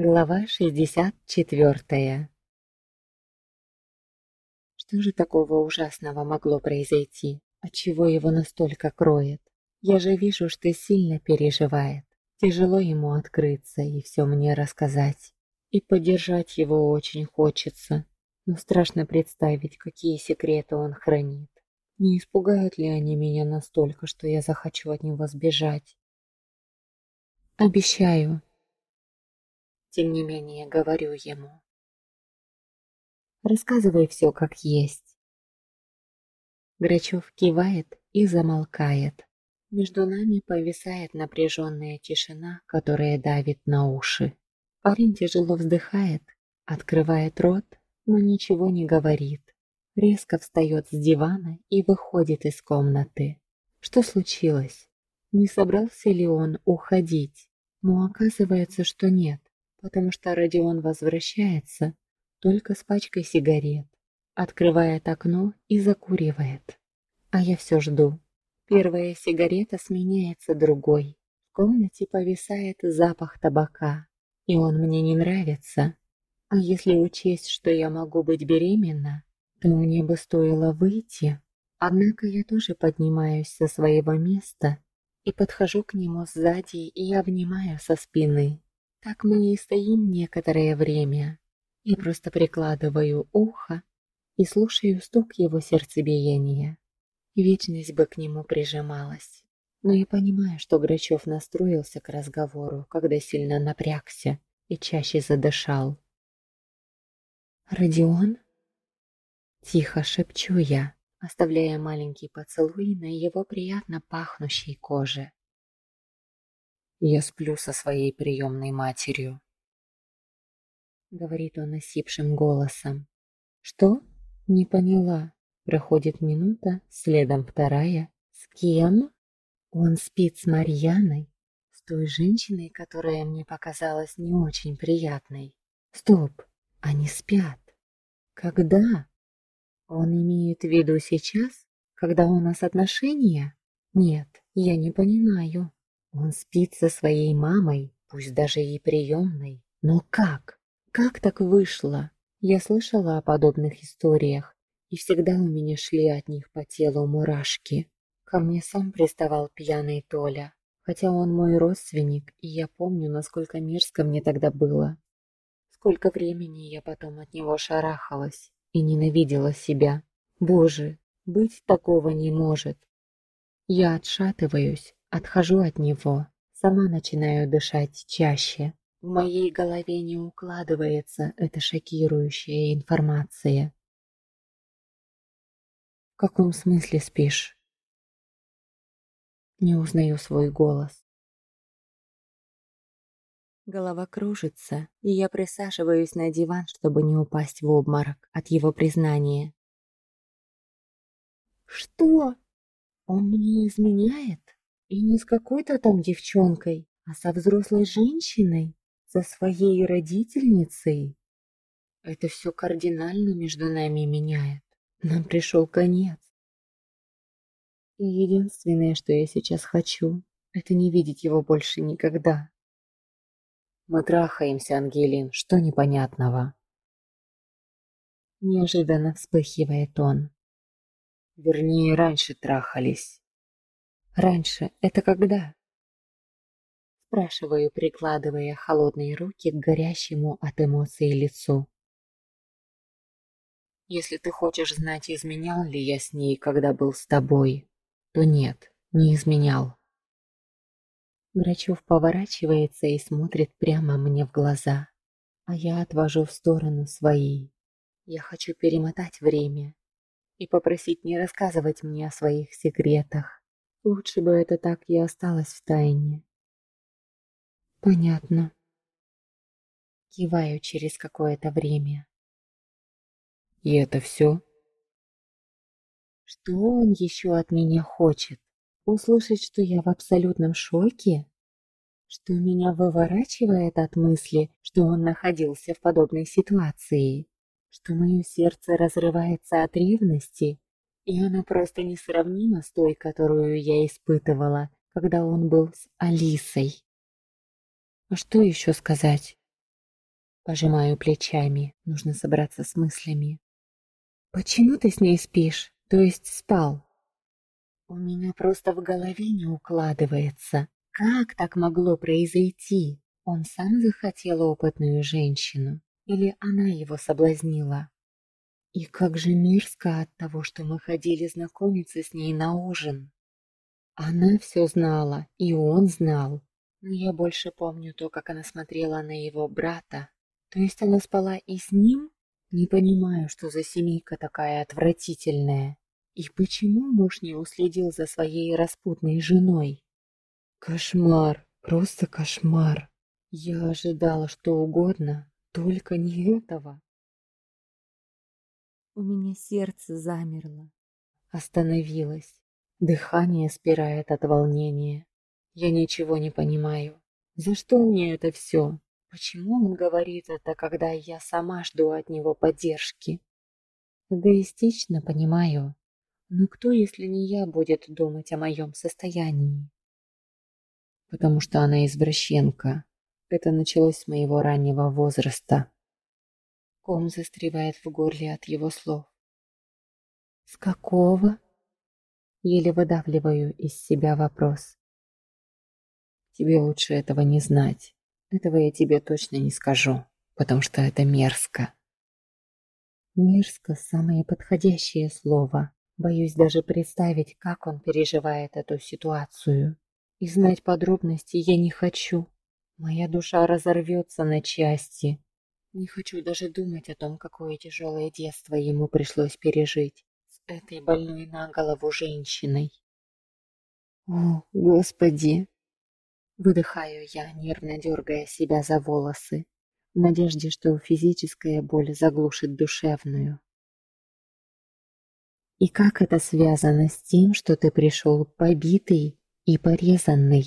Глава 64 Что же такого ужасного могло произойти? Отчего его настолько кроет? Я же вижу, что сильно переживает. Тяжело ему открыться и все мне рассказать. И поддержать его очень хочется. Но страшно представить, какие секреты он хранит. Не испугают ли они меня настолько, что я захочу от него сбежать? Обещаю, тем не менее, говорю ему. Рассказывай все как есть. Грачев кивает и замолкает. Между нами повисает напряженная тишина, которая давит на уши. Парень тяжело вздыхает, открывает рот, но ничего не говорит. Резко встает с дивана и выходит из комнаты. Что случилось? Не собрался ли он уходить? Но оказывается, что нет потому что Родион возвращается только с пачкой сигарет, открывает окно и закуривает. А я все жду. Первая сигарета сменяется другой. В комнате повисает запах табака, и он мне не нравится. А если учесть, что я могу быть беременна, то мне бы стоило выйти. Однако я тоже поднимаюсь со своего места и подхожу к нему сзади и обнимаю со спины. Так мы и стоим некоторое время. Я просто прикладываю ухо и слушаю стук его сердцебиения. Вечность бы к нему прижималась. Но я понимаю, что Грачев настроился к разговору, когда сильно напрягся и чаще задышал. «Родион?» Тихо шепчу я, оставляя маленький поцелуй на его приятно пахнущей коже. Я сплю со своей приемной матерью. Говорит он осипшим голосом. Что? Не поняла. Проходит минута, следом вторая. С кем? Он спит с Марьяной, с той женщиной, которая мне показалась не очень приятной. Стоп, они спят. Когда? Он имеет в виду сейчас, когда у нас отношения? Нет, я не понимаю. Он спит со своей мамой, пусть даже и приемной. Но как? Как так вышло? Я слышала о подобных историях, и всегда у меня шли от них по телу мурашки. Ко мне сам приставал пьяный Толя, хотя он мой родственник, и я помню, насколько мерзко мне тогда было. Сколько времени я потом от него шарахалась и ненавидела себя. Боже, быть такого не может. Я отшатываюсь, Отхожу от него, сама начинаю дышать чаще. В моей голове не укладывается эта шокирующая информация. В каком смысле спишь? Не узнаю свой голос. Голова кружится, и я присаживаюсь на диван, чтобы не упасть в обморок от его признания. «Что? Он мне изменяет?» И не с какой-то там девчонкой, а со взрослой женщиной, со своей родительницей. Это все кардинально между нами меняет. Нам пришел конец. И единственное, что я сейчас хочу, это не видеть его больше никогда. Мы трахаемся, Ангелин, что непонятного? Неожиданно вспыхивает он. Вернее, раньше трахались. Раньше это когда? Спрашиваю, прикладывая холодные руки к горящему от эмоций лицу. Если ты хочешь знать, изменял ли я с ней, когда был с тобой, то нет, не изменял. Грачев поворачивается и смотрит прямо мне в глаза, а я отвожу в сторону свои. Я хочу перемотать время и попросить не рассказывать мне о своих секретах. Лучше бы это так и осталось в тайне. Понятно. Киваю через какое-то время. И это все? Что он еще от меня хочет? Услышать, что я в абсолютном шоке? Что меня выворачивает от мысли, что он находился в подобной ситуации? Что мое сердце разрывается от ревности и она просто несравнима с той, которую я испытывала, когда он был с Алисой. А что еще сказать? Пожимаю плечами, нужно собраться с мыслями. Почему ты с ней спишь? То есть спал? У меня просто в голове не укладывается. Как так могло произойти? Он сам захотел опытную женщину? Или она его соблазнила? И как же мерзко от того, что мы ходили знакомиться с ней на ужин. Она все знала, и он знал. Но я больше помню то, как она смотрела на его брата. То есть она спала и с ним? Не понимаю, что за семейка такая отвратительная. И почему муж не уследил за своей распутной женой? Кошмар, просто кошмар. Я ожидала что угодно, только не этого. У меня сердце замерло, остановилось. Дыхание спирает от волнения. Я ничего не понимаю. За что мне это все? Почему он говорит это, когда я сама жду от него поддержки? Эгоистично понимаю. Но кто, если не я, будет думать о моем состоянии? Потому что она извращенка. Это началось с моего раннего возраста. Ком застревает в горле от его слов. «С какого?» Еле выдавливаю из себя вопрос. «Тебе лучше этого не знать. Этого я тебе точно не скажу, потому что это мерзко». Мерзко – самое подходящее слово. Боюсь даже представить, как он переживает эту ситуацию. И знать подробности я не хочу. Моя душа разорвется на части, не хочу даже думать о том, какое тяжелое детство ему пришлось пережить с этой больной на голову женщиной. О, Господи! Выдыхаю я, нервно дергая себя за волосы, в надежде, что физическая боль заглушит душевную. И как это связано с тем, что ты пришел побитый и порезанный?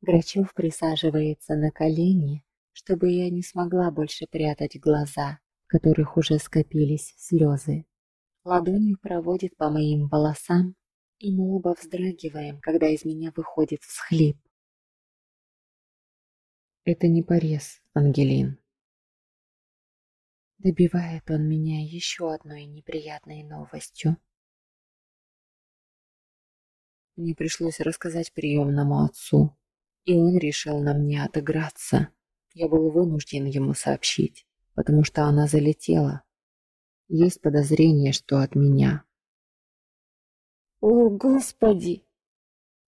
Грачев присаживается на колени, чтобы я не смогла больше прятать глаза, в которых уже скопились слезы. Ладонью проводит по моим волосам, и мы оба вздрагиваем, когда из меня выходит всхлип. Это не порез, Ангелин. Добивает он меня еще одной неприятной новостью. Мне пришлось рассказать приемному отцу, и он решил на мне отыграться. Я был вынужден ему сообщить, потому что она залетела. Есть подозрение, что от меня. «О, Господи!»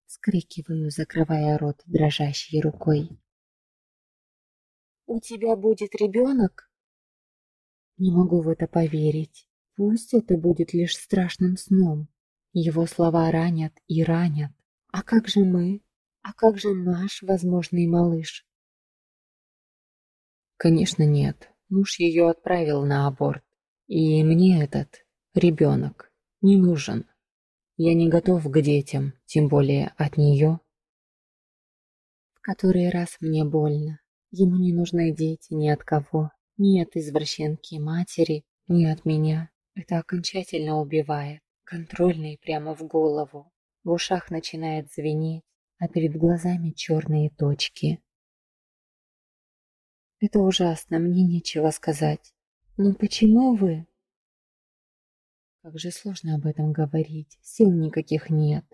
Скрикиваю, закрывая рот дрожащей рукой. «У тебя будет ребенок?» Не могу в это поверить. Пусть это будет лишь страшным сном. Его слова ранят и ранят. А как же мы? А как же наш возможный малыш? Конечно, нет. Муж ее отправил на аборт. И мне этот ребенок не нужен. Я не готов к детям, тем более от нее. В который раз мне больно. Ему не нужны дети ни от кого. Ни от извращенки матери, ни от меня. Это окончательно убивает. Контрольный прямо в голову. В ушах начинает звенеть, а перед глазами черные точки. Это ужасно, мне нечего сказать. Но почему вы? Как же сложно об этом говорить, сил никаких нет.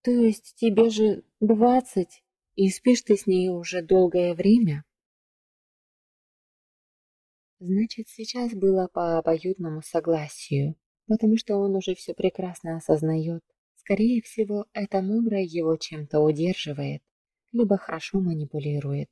То есть тебе же двадцать, и спишь ты с ней уже долгое время? Значит, сейчас было по обоюдному согласию, потому что он уже все прекрасно осознает. Скорее всего, эта мудрая его чем-то удерживает, либо хорошо манипулирует.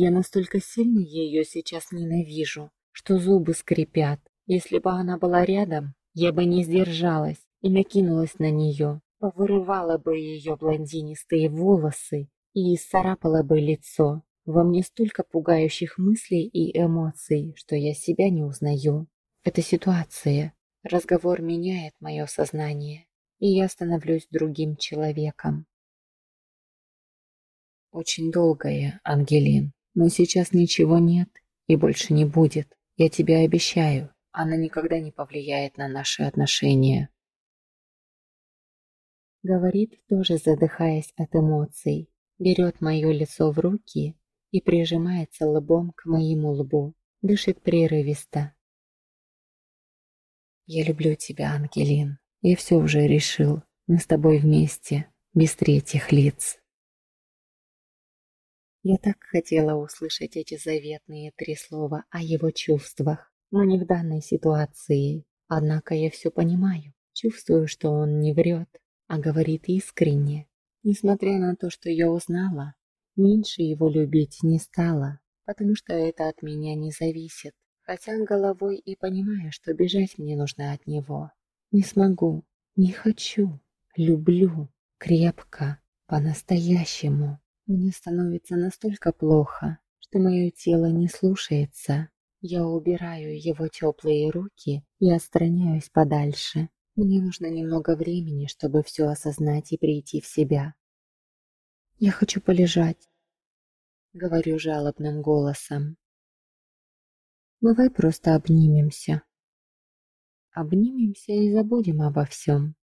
Я настолько сильно ее сейчас ненавижу, что зубы скрипят. Если бы она была рядом, я бы не сдержалась и накинулась на нее, повырывала бы ее блондинистые волосы и исцарапала бы лицо. Во мне столько пугающих мыслей и эмоций, что я себя не узнаю. Это ситуация. Разговор меняет мое сознание, и я становлюсь другим человеком. Очень долгое, Ангелин. Но сейчас ничего нет и больше не будет. Я тебе обещаю, она никогда не повлияет на наши отношения. Говорит, тоже задыхаясь от эмоций. берет мое лицо в руки и прижимается лбом к моему лбу, дышит прерывисто. «Я люблю тебя, Ангелин. Я все уже решил. Мы с тобой вместе, без третьих лиц». Я так хотела услышать эти заветные три слова о его чувствах, но не в данной ситуации. Однако я все понимаю, чувствую, что он не врет, а говорит искренне. Несмотря на то, что я узнала, меньше его любить не стала, потому что это от меня не зависит. Хотя головой и понимаю, что бежать мне нужно от него. Не смогу, не хочу, люблю, крепко, по-настоящему. Мне становится настолько плохо, что мое тело не слушается. Я убираю его теплые руки и отстраняюсь подальше. Мне нужно немного времени, чтобы все осознать и прийти в себя. «Я хочу полежать», — говорю жалобным голосом. «Давай просто обнимемся». Обнимемся и забудем обо всем.